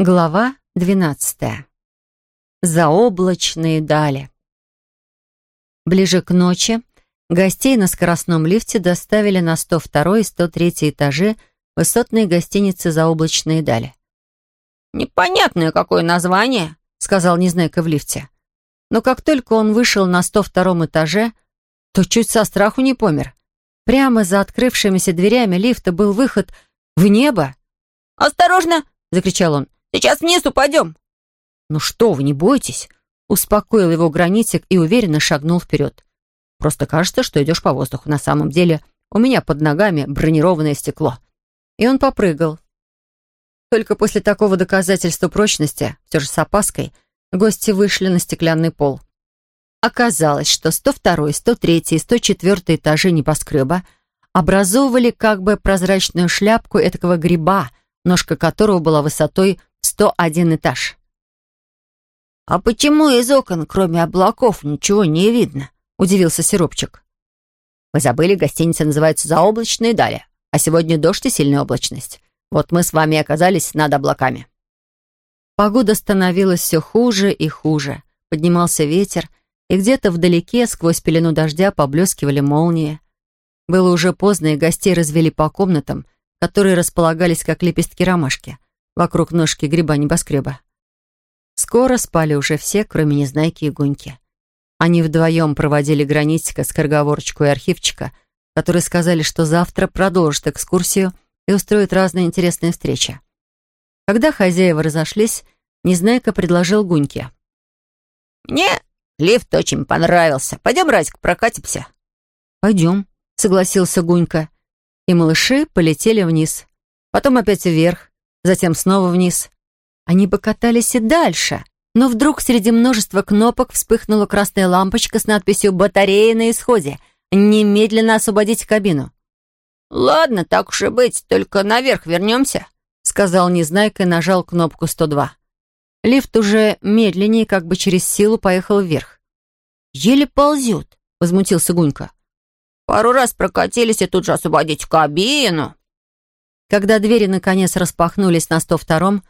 Глава двенадцатая. Заоблачные дали. Ближе к ночи гостей на скоростном лифте доставили на 102 и 103 этажи высотной гостиницы «Заоблачные дали». «Непонятное какое название», — сказал Незнайка в лифте. Но как только он вышел на 102 этаже, то чуть со страху не помер. Прямо за открывшимися дверями лифта был выход в небо. «Осторожно!» — закричал он. Сейчас вниз упадем!» «Ну что вы, не бойтесь!» Успокоил его гранитик и уверенно шагнул вперед. «Просто кажется, что идешь по воздуху. На самом деле у меня под ногами бронированное стекло». И он попрыгал. Только после такого доказательства прочности, все же с опаской, гости вышли на стеклянный пол. Оказалось, что 102, 103 и 104 этажи небоскреба образовывали как бы прозрачную шляпку этакого гриба, ножка которого была высотой 101 этаж. «А почему из окон, кроме облаков, ничего не видно?» — удивился Сиропчик. «Вы забыли, гостиница называется «Заоблачные дали», а сегодня дождь и сильная облачность. Вот мы с вами оказались над облаками». Погода становилась все хуже и хуже. Поднимался ветер, и где-то вдалеке, сквозь пелену дождя, поблескивали молнии. Было уже поздно, и гостей развели по комнатам, которые располагались как лепестки ромашки вокруг ножки гриба небоскреба. Скоро спали уже все, кроме Незнайки и Гуньки. Они вдвоем проводили гранитика, скороговорочку и архивчика, которые сказали, что завтра продолжат экскурсию и устроят разные интересные встречи. Когда хозяева разошлись, Незнайка предложил Гуньке. «Мне лифт очень понравился. Пойдем, Разик, прокатимся». «Пойдем», — согласился Гунька. И малыши полетели вниз. Потом опять вверх, затем снова вниз. Они бы катались и дальше, но вдруг среди множества кнопок вспыхнула красная лампочка с надписью «Батарея на исходе». «Немедленно освободить кабину». «Ладно, так уж и быть, только наверх вернемся», сказал Незнайка и нажал кнопку 102. Лифт уже медленнее, как бы через силу, поехал вверх. «Еле ползет», — возмутился Гунька. «Пару раз прокатились и тут же освободить кабину». Когда двери наконец распахнулись на 102-м,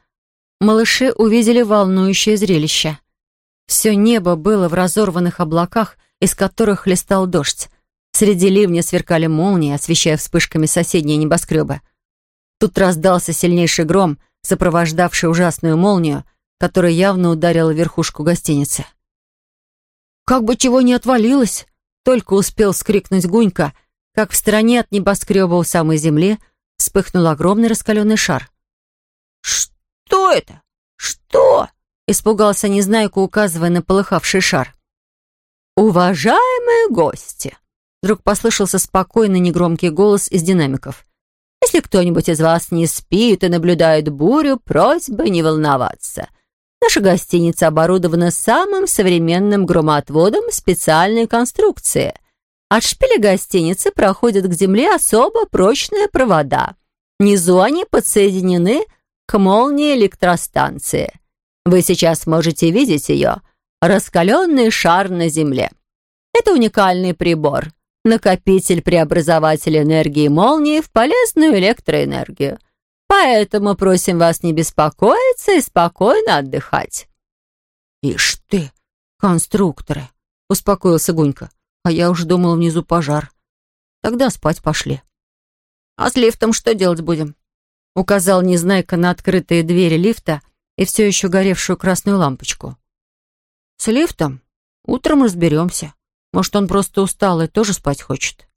малыши увидели волнующее зрелище. Все небо было в разорванных облаках, из которых хлестал дождь. Среди ливня сверкали молнии, освещая вспышками соседние небоскребы. Тут раздался сильнейший гром, сопровождавший ужасную молнию, которая явно ударила верхушку гостиницы. «Как бы чего не отвалилось!» Только успел скрикнуть Гунька, как в стороне от небоскреба у самой земли вспыхнул огромный раскаленный шар. «Что это? Что?» — испугался Незнайка, указывая на полыхавший шар. «Уважаемые гости!» — вдруг послышался спокойный негромкий голос из динамиков. «Если кто-нибудь из вас не спит и наблюдает бурю, просьба не волноваться. Наша гостиница оборудована самым современным громоотводом специальной конструкции — от шпиля гостиницы проходят к земле особо прочные провода. Внизу они подсоединены к молнии электростанции. Вы сейчас можете видеть ее. Раскаленный шар на земле. Это уникальный прибор. Накопитель преобразователь энергии молнии в полезную электроэнергию. Поэтому просим вас не беспокоиться и спокойно отдыхать. «Ишь ты, конструкторы!» — успокоился Гунька. А я уже думала, внизу пожар. Тогда спать пошли. А с лифтом что делать будем? Указал Незнайка на открытые двери лифта и все еще горевшую красную лампочку. С лифтом? Утром разберемся. Может, он просто устал и тоже спать хочет.